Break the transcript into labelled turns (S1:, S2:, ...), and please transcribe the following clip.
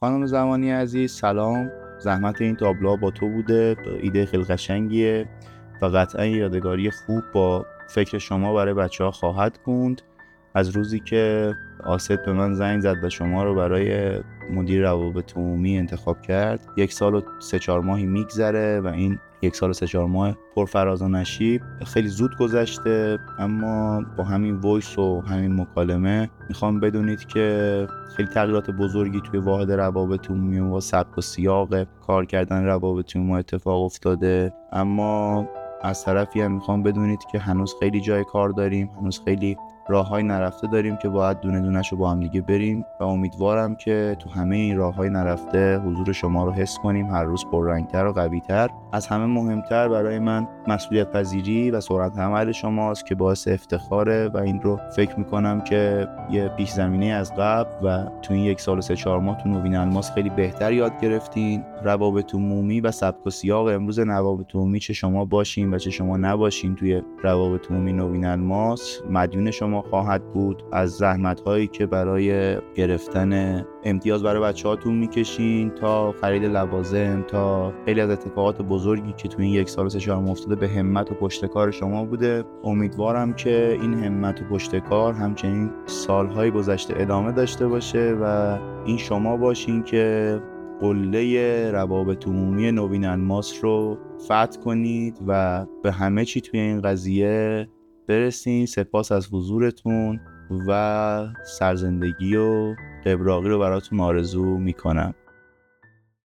S1: خانم زمانی عزیز سلام. زحمت این تابلوها با تو بوده ایده خیلی قشنگیه و قطعا یادگاری خوب با فکر شما برای بچه ها خواهد موند. از روزی که آسد به من زنگ زد و شما رو برای مدیر روابط عمومی انتخاب کرد. یک سال و سه چهار ماهی میگذره و این یک سال و سه چهار ماه پرفراز و نشیب خیلی زود گذشته اما با همین وایس و همین مکالمه می‌خوام بدونید که خیلی تغییرات بزرگی توی واحد روابط عمومی و سبک و سیاق کار کردن روابط عمومی اتفاق افتاده. اما از طرفی هم می‌خوام بدونید که هنوز خیلی جای کار داریم هنوز خیلی راه های نرفته داریم که باید دونه دونش رو با هم دیگه بریم و امیدوارم که تو همه این راه های نرفته حضور شما رو حس کنیم هر روز پررنگتر و قویتر. از همه مهمتر برای من مسئولیت پذیری و سرعت عمل شماست که باعث افتخاره و این رو فکر می‌کنم که یه پیش زمینه از قبل و تو این یک سال و سه چهار ماه تو نوین الماس خیلی بهتر یاد گرفتین. روابط عمومی و سبک و سیاق امروز روابط عمومی چه شما باشین و چه شما نباشین توی روابط عمومی نوین الماس. مدیون شما خواهد بود از زحمت هایی که برای گرفتن امتیاز برای بچه هاتون می‌کشین تا خرید لوازم تا خیلی از اتفاقات بزرگی که تو این یک سال سه افتاده به همت و پشتکار شما بوده. امیدوارم که این همت و پشتکار همچنین سالهای گذشته ادامه داشته باشه و این شما باشین که قله روابط عمومی نوین انماس رو فتح کنید و به همه چی توی این قضیه برسین سپاس از حضورتون و سرزندگی و قبراقی رو براتون آرزو می‌کنم.